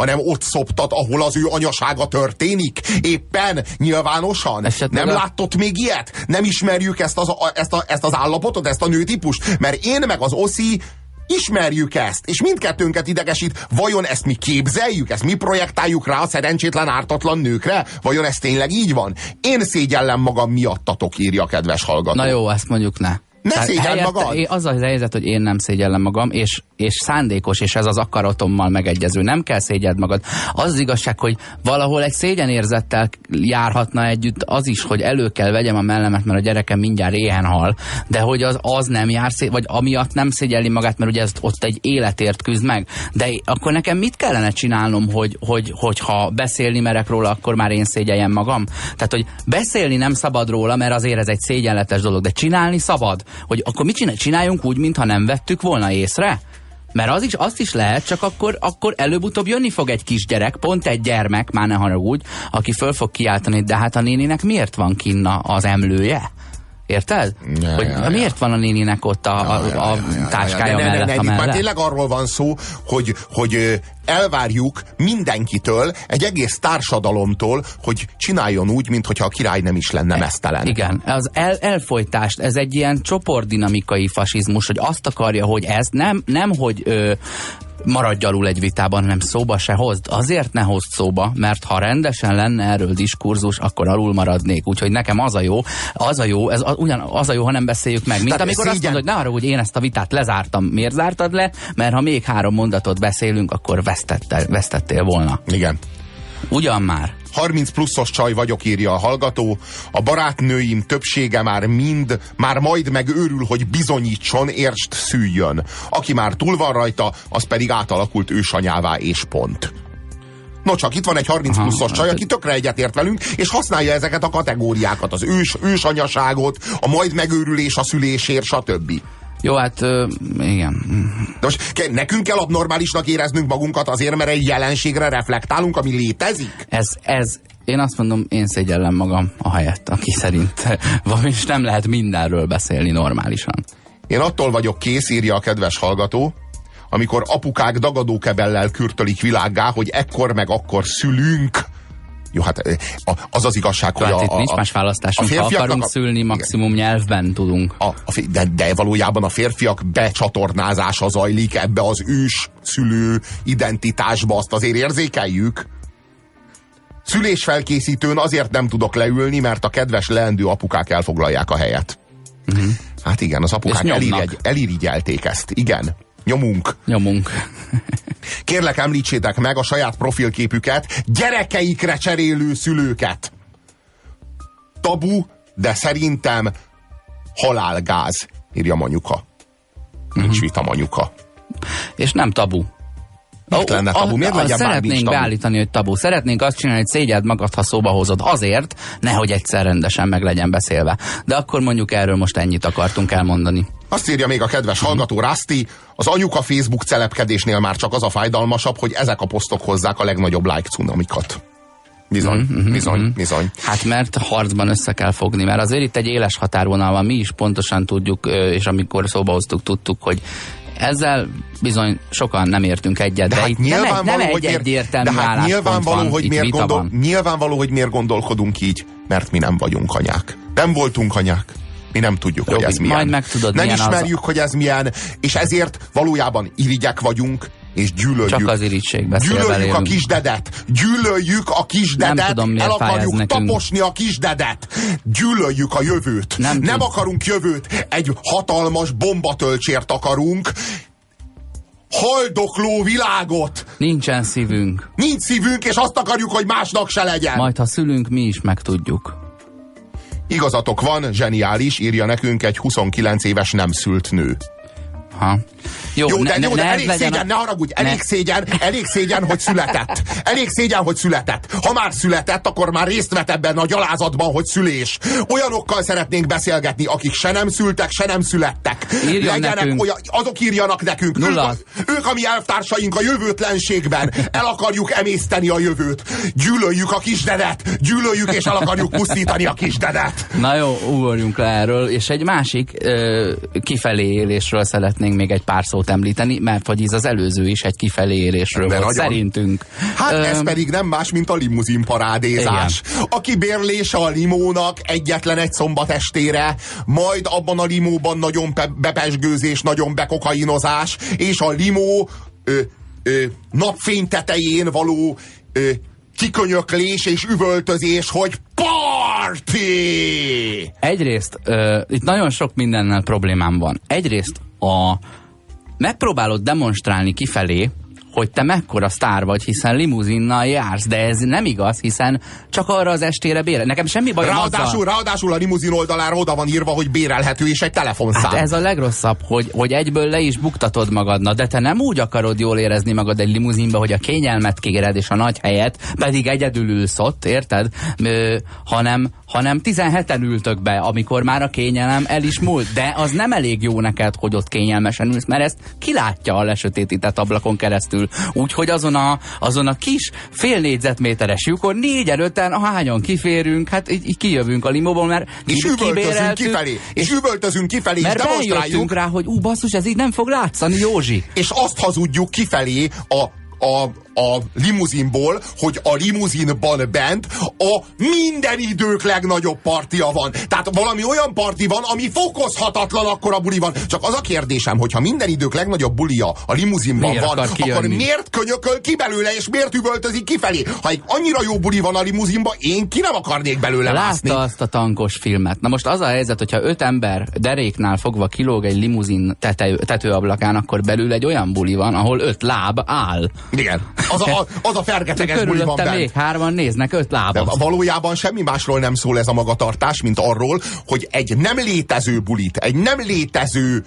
hanem ott szoptat, ahol az ő anyasága történik, éppen, nyilvánosan. Esetleg nem a- láttott még ilyet? Nem ismerjük ezt az, a, ezt, a, ezt az állapotot, ezt a nőtípust? Mert én meg az oszi ismerjük ezt, és mindkettőnket idegesít. Vajon ezt mi képzeljük, ezt mi projektáljuk rá a szerencsétlen ártatlan nőkre? Vajon ez tényleg így van? Én szégyellem magam miattatok, írja a kedves hallgató. Na jó, ezt mondjuk ne. Ne Tehát szégyeld helyette magad! Az a helyzet, hogy én nem szégyellem magam, és, és szándékos, és ez az akaratommal megegyező. Nem kell szégyeld magad. Az, az igazság, hogy valahol egy szégyenérzettel járhatna együtt az is, hogy elő kell vegyem a mellemet, mert a gyerekem mindjárt éhen hal, de hogy az, az nem jár, szé- vagy amiatt nem szégyelli magát, mert ugye ez ott egy életért küzd meg. De akkor nekem mit kellene csinálnom, hogy, hogy, hogyha beszélni merek róla, akkor már én szégyeljem magam? Tehát, hogy beszélni nem szabad róla, mert azért ez egy szégyenletes dolog, de csinálni szabad. Hogy akkor mit csinál? Csináljunk úgy, mintha nem vettük volna észre? Mert az is, azt is lehet, csak akkor, akkor előbb-utóbb jönni fog egy kisgyerek, pont egy gyermek, már ne haragudj, aki föl fog kiáltani, de hát a néninek miért van kinna az emlője? Érted? Ja, hogy ja, ja. miért van a néninek ott a, a, a táskája de ne, ne, mellett ne, a itt már mellett? tényleg arról van szó, hogy, hogy elvárjuk mindenkitől, egy egész társadalomtól, hogy csináljon úgy, mintha a király nem is lenne mesztelen. Igen, az el, elfolytást, ez egy ilyen csoportdinamikai fasizmus, hogy azt akarja, hogy ez nem, nem hogy ö, maradj alul egy vitában, hanem szóba se hozd. Azért ne hozd szóba, mert ha rendesen lenne erről diskurzus, akkor alul maradnék. Úgyhogy nekem az a jó, az a jó, ez a, ugyan az a jó, ha nem beszéljük meg. Mint Tehát amikor azt mondod, hogy ne arra, hogy én ezt a vitát lezártam. Miért zártad le? Mert ha még három mondatot beszélünk, akkor vesztettél, vesztettél volna. Igen. Ugyan már. 30 pluszos csaj vagyok, írja a hallgató. A barátnőim többsége már mind, már majd megőrül, hogy bizonyítson, érst szüljön. Aki már túl van rajta, az pedig átalakult ősanyává és pont. No csak itt van egy 30 Aha, pluszos csaj, hát- aki tökre egyetért velünk, és használja ezeket a kategóriákat, az ős, ősanyaságot, a majd megőrülés a szülésért, stb. Jó, hát ö, igen. De most nekünk kell abnormálisnak éreznünk magunkat azért, mert egy jelenségre reflektálunk, ami létezik? Ez, ez, én azt mondom, én szégyellem magam a helyett, aki szerint van, és nem lehet mindenről beszélni normálisan. Én attól vagyok kész, írja a kedves hallgató, amikor apukák dagadókebellel kürtölik világgá, hogy ekkor meg akkor szülünk. Jó, hát a- az az igazság, hogy Tehát a, itt a, nincs a, más választásunk, a ha akarunk a- szülni, maximum nyelvben tudunk. a, a, de, de valójában a férfiak becsatornázása zajlik ebbe az ős szülő identitásba, azt azért érzékeljük. Szülésfelkészítőn azért nem tudok leülni, mert a kedves leendő apukák elfoglalják a helyet. Uh-huh. Hát igen, az apukák elirigy, elirigyelték ezt. Igen, nyomunk. Nyomunk. Kérlek említsétek meg a saját profilképüket, gyerekeikre cserélő szülőket. Tabu, de szerintem halálgáz, írja Manyuka. Nincs vita Manyuka. És nem tabu. Miért lenne tabu? Miért legyen bármi is Szeretnénk tabu? beállítani, hogy tabu. Szeretnénk azt csinálni, hogy szégyeld magad, ha szóba hozod. Azért, nehogy egyszer rendesen meg legyen beszélve. De akkor mondjuk erről most ennyit akartunk elmondani. Azt írja még a kedves hallgató Rasti, az anyuka Facebook celepkedésnél már csak az a fájdalmasabb, hogy ezek a posztok hozzák a legnagyobb like cunamikat. Bizony, Mhm, bizony, bizony. Hát mert harcban össze kell fogni, mert azért itt egy éles határvonal van, mi is pontosan tudjuk, és amikor szóba hoztuk, tudtuk, hogy ezzel bizony sokan nem értünk egyet, de, De hát itt nem egy, nem nyilvánvaló, egy miért, egyértelmű de hát nyilvánvaló, van, hogy miért gondol, van. nyilvánvaló, hogy miért gondolkodunk így, mert mi nem vagyunk anyák. Nem voltunk anyák. Mi nem tudjuk, Jó, hogy ez majd milyen. megtudod, nem milyen az- ismerjük, hogy ez milyen, és ezért valójában irigyek vagyunk, és gyűlöljük. Csak az beszél Gyűlöljük a kisdedet. Gyűlöljük a kisdedet. Nem tudom, miért El akarjuk nekünk. taposni a kisdedet. Gyűlöljük a jövőt. Nem nem tud. akarunk jövőt. Egy hatalmas bombatölcsért akarunk. Haldokló világot. Nincsen szívünk. Nincs szívünk, és azt akarjuk, hogy másnak se legyen. Majd ha szülünk, mi is megtudjuk. Igazatok van, zseniális, írja nekünk egy 29 éves nem szült nő. Ha. Jó, Jó, de, ne, jó, de elég legyen szégyen, a- ne haragudj, elég Ne. szégyen, elég szégyen, hogy született. Elég szégyen, hogy született. Ha már született, akkor már részt vett ebben a gyalázatban, hogy szülés. Olyanokkal szeretnénk beszélgetni, akik se nem szültek, se nem születtek. Írjon nekünk. olyan, azok írjanak nekünk. Ők, Nulla. a, ők a mi elvtársaink a jövőtlenségben. El akarjuk emészteni a jövőt. Gyűlöljük a kisdedet. Gyűlöljük és el akarjuk pusztítani a kisdedet. Na jó, ugorjunk le erről, és egy másik ö, kifelé élésről szeretnénk még egy pár szót említeni, mert hogy ez az előző is egy kifelé élésről De volt, nagyon. szerintünk. Hát Ö, ez pedig nem más, mint a limuzin parádézás. A kibérlése a limónak egyetlen egy szombat estére, majd abban a limóban nagyon pe- bepesgőzés, nagyon bekokainozás, és a limó ö, ö, napfény tetején való ö, kikönyöklés és üvöltözés, hogy party! Egyrészt ö, itt nagyon sok mindennel problémám van. Egyrészt a megpróbálod demonstrálni kifelé, hogy te mekkora sztár vagy, hiszen limuzinnal jársz, de ez nem igaz, hiszen csak arra az estére bére. Nekem semmi bajom Ráadásul, azzal. ráadásul a limuzin oldalára oda van írva, hogy bérelhető és egy telefonszám. Hát ez a legrosszabb, hogy, hogy egyből le is buktatod magadna, de te nem úgy akarod jól érezni magad egy limuzinba, hogy a kényelmet kéred és a nagy helyet, pedig egyedül ülsz ott, érted? Ö, hanem, hanem 17-en ültök be, amikor már a kényelem el is múlt. De az nem elég jó neked, hogy ott kényelmesen ülsz, mert ezt kilátja a lesötétített ablakon keresztül. Úgyhogy azon a, azon a kis fél négyzetméteres lyukon négyen, öten, ahányan kiférünk, hát így, így kijövünk a limóból, mert és üvöltözünk kifelé, és üvöltözünk kifelé, és mert demonstráljuk, bejöttünk rá, hogy ú, basszus, ez így nem fog látszani, Józsi. és azt hazudjuk kifelé a, a, a limuzinból, hogy a limuzinban bent a minden idők legnagyobb partia van. Tehát valami olyan parti van, ami fokozhatatlan akkor a buli van. Csak az a kérdésem, hogy ha minden idők legnagyobb bulia a limuzinban Miért van, akkor miért könyököl ki belőle, és miért üvöltözik kifelé? Ha egy annyira jó buli van a limuzinban, én ki nem akarnék belőle mászni. Látta azt a tankos filmet. Na most az a helyzet, hogyha öt ember deréknál fogva kilóg egy limuzin tető, tetőablakán, akkor belül egy olyan buli van, ahol öt láb áll. Igen. Az a, az a fergeteges buli van bent. még hárman néznek öt De lábot. valójában semmi másról nem szól ez a magatartás, mint arról, hogy egy nem létező bulit, egy nem létező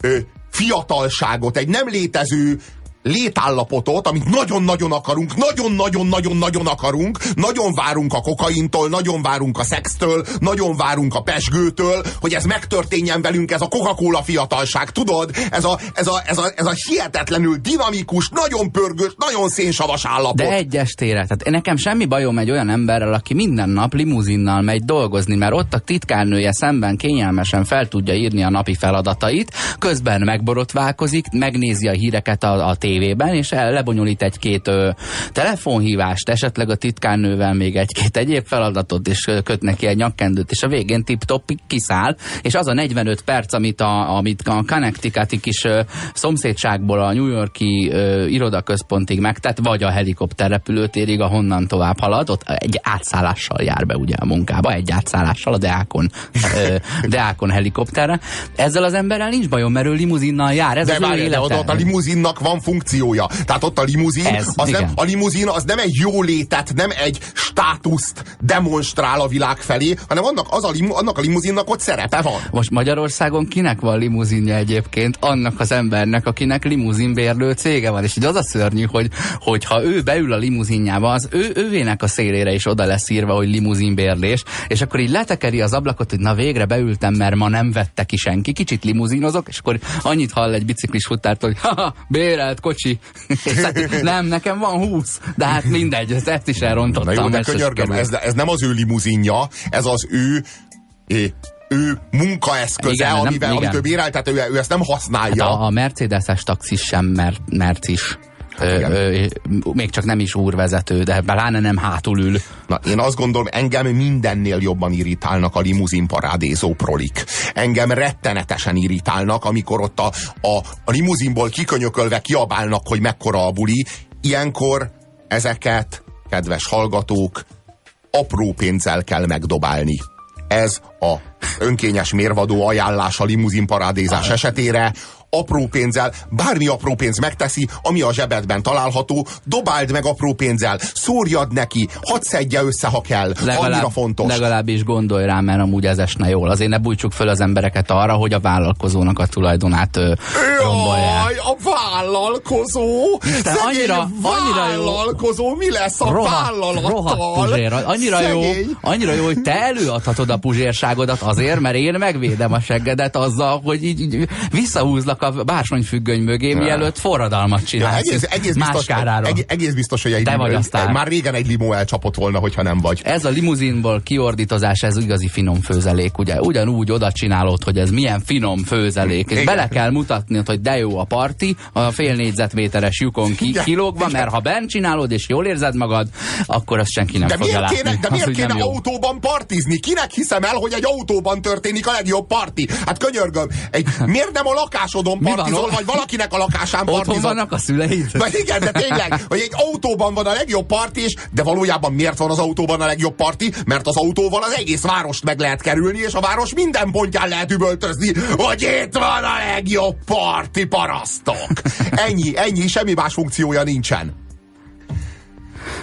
ö, fiatalságot, egy nem létező létállapotot, amit nagyon-nagyon akarunk, nagyon-nagyon-nagyon-nagyon akarunk, nagyon várunk a kokaintól, nagyon várunk a szextől, nagyon várunk a pesgőtől, hogy ez megtörténjen velünk, ez a Coca-Cola fiatalság, tudod? Ez a, ez a, ez a, ez a hihetetlenül dinamikus, nagyon pörgős, nagyon szénsavas állapot. De egy estére. Tehát nekem semmi bajom egy olyan emberrel, aki minden nap limuzinnal megy dolgozni, mert ott a titkárnője szemben kényelmesen fel tudja írni a napi feladatait, közben megborotválkozik, megnézi a híreket a, a tévében, és el, lebonyolít egy-két ö, telefonhívást, esetleg a titkárnővel még egy-két egyéb feladatot, és köt neki egy nyakkendőt, és a végén tip-top kiszáll, és az a 45 perc, amit a, amit a Connecticuti kis ö, szomszédságból a New Yorki ö, irodaközpontig megtett, vagy a helikopterrepülőtérig, ahonnan tovább halad, ott egy átszállással jár be ugye a munkába, egy átszállással a Deákon, ö, Deákon helikopterre. Ezzel az emberrel nincs bajom, mert ő limuzinnal jár, ez De az várj, de ott, a limuzinnak van funkciója. Tehát ott a limuzin, Ez, az nem, a limuzin az nem egy jó létet, nem egy státuszt demonstrál a világ felé, hanem annak, az a limu, annak a limuzinnak ott szerepe van. Most Magyarországon kinek van limuzinja egyébként? Annak az embernek, akinek limuzinbérlő cége van. És így az a szörnyű, hogy, hogy ha ő beül a limuzinjába, az ő ővének a szélére is oda lesz írva, hogy limuzinbérlés, és akkor így letekeri az ablakot, hogy na végre beültem, mert ma nem vette ki senki, kicsit limuzinozok, és akkor annyit hall egy biciklis futtártól, hogy haha, bérelt kocsi. Hát, nem, nekem van 20, de hát mindegy, ezt, is elrontottam. Na jó, de könyörgöm, ez, ez nem az ő limuzinja, ez az ő é, ő munkaeszköze, Igen, nem- amivel, igen. amit ő bérel, tehát ő, ő ezt nem használja. Hát a, a Mercedes-es taxis sem mer, mercis. Ö, még csak nem is úrvezető, de pláne nem hátul ül. Na, én azt gondolom, engem mindennél jobban irritálnak a limuzin parádézó prolik. Engem rettenetesen irritálnak, amikor ott a, a, a limuzinból kikönyökölve kiabálnak, hogy mekkora a buli. Ilyenkor ezeket, kedves hallgatók, apró pénzzel kell megdobálni. Ez a önkényes mérvadó ajánlás a limuzin parádézás esetére. Apró pénzzel, bármi apró pénz megteszi, ami a zsebedben található, dobáld meg apró pénzzel, szórjad neki, hadd szedje össze, ha kell. Annyira fontos. legalábbis gondolj rá, mert amúgy ez esne jól. Azért ne bújtsuk föl az embereket arra, hogy a vállalkozónak a tulajdonát rombolják. Jaj, a vállalkozó! Isten, annyira- annyira jó. vállalkozó, mi lesz a rohadt, vállalattal? rohadt puzsér. Annyira jó, annyira jó, hogy te előadhatod a puzsérságodat azért, mert én megvédem a seggedet azzal, hogy így, így visszahúzlak a bársonyfüggöny mögé, mielőtt forradalmat Ja, csinálsz. egész, egész, biztos, máskárára. egy, egész biztos, hogy egy Te vagy a sztár. már régen egy limó elcsapott volna, hogyha nem vagy. Ez a limuzinból kiordítozás, ez igazi finom főzelék, ugye? Ugyanúgy oda csinálod, hogy ez milyen finom főzelék. És Igen. bele kell mutatni, hogy de jó a parti, a fél négyzetméteres lyukon ki, kilógva, mert ha bent csinálod és jól érzed magad, akkor azt senki nem De fogja látni. kéne, de Az, miért nem kéne autóban partizni? Kinek hiszem el, hogy egy autóban történik a legjobb parti? Hát könyörgöm, egy, miért nem a lakásodon van partizol, ott? vagy valakinek a lakásán Otthon partizol? vannak a szüleid? De igen, de tényleg, hogy egy autóban van a legjobb parti, és, de valójában miért van az autóban a legjobb parti? Mert az autóval az egész várost meg lehet kerülni, és a város minden pontján lehet üvöltözni, hogy itt van a legjobb parti, parasztok! Ennyi, ennyi, semmi más funkciója nincsen.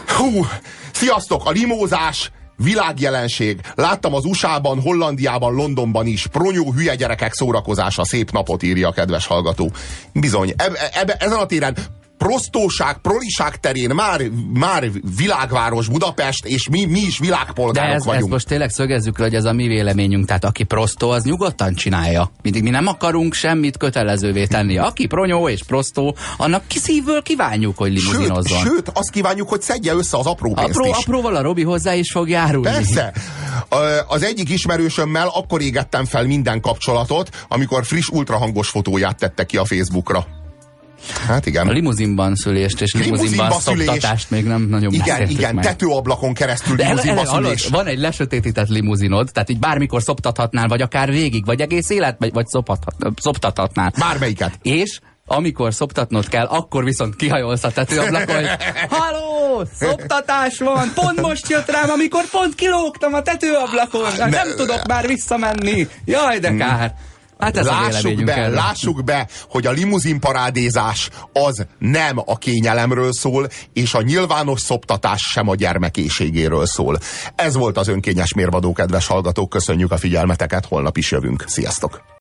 Hú, sziasztok, a limózás világjelenség. Láttam az USA-ban, Hollandiában, Londonban is. Pronyó hülye gyerekek szórakozása. Szép napot írja a kedves hallgató. Bizony, eb, eb, ezen a téren prostóság, proliság terén már, már világváros Budapest, és mi, mi is De világpolgárok ez, ez vagyunk. most tényleg szögezzük le, hogy ez a mi véleményünk, tehát aki prostó, az nyugodtan csinálja. Mindig mi nem akarunk semmit kötelezővé tenni. Aki pronyó és prostó, annak kiszívből kívánjuk, hogy Sőt, limuzinozzon. sőt, azt kívánjuk, hogy szedje össze az apró pénzt Apró, is. apróval a Robi hozzá is fog járulni. Persze. Az egyik ismerősömmel akkor égettem fel minden kapcsolatot, amikor friss ultrahangos fotóját tette ki a Facebookra. Hát A igen. limuzinban szülést és limuzinban Limuzinban szoptatást még nem nagyon Igen, igen, meg. tetőablakon keresztül De ele, limuzinba ele, hallod, szülés. van egy lesötétített limuzinod, tehát így bármikor szoptathatnál, vagy akár végig, vagy egész élet, vagy, vagy szopathat, szoptathatnál. Bármelyiket. És amikor szoptatnod kell, akkor viszont kihajolsz a tetőablakon, hogy Halló, szoptatás van, pont most jött rám, amikor pont kilógtam a tetőablakon, Ne- nem tudok már visszamenni, jaj de kár. Hát ez Lássuk be, erről. lássuk be, hogy a limuzin parádézás az nem a kényelemről szól, és a nyilvános szoptatás sem a gyermekéségéről szól. Ez volt az önkényes mérvadó, kedves hallgatók, köszönjük a figyelmeteket, holnap is jövünk. Sziasztok!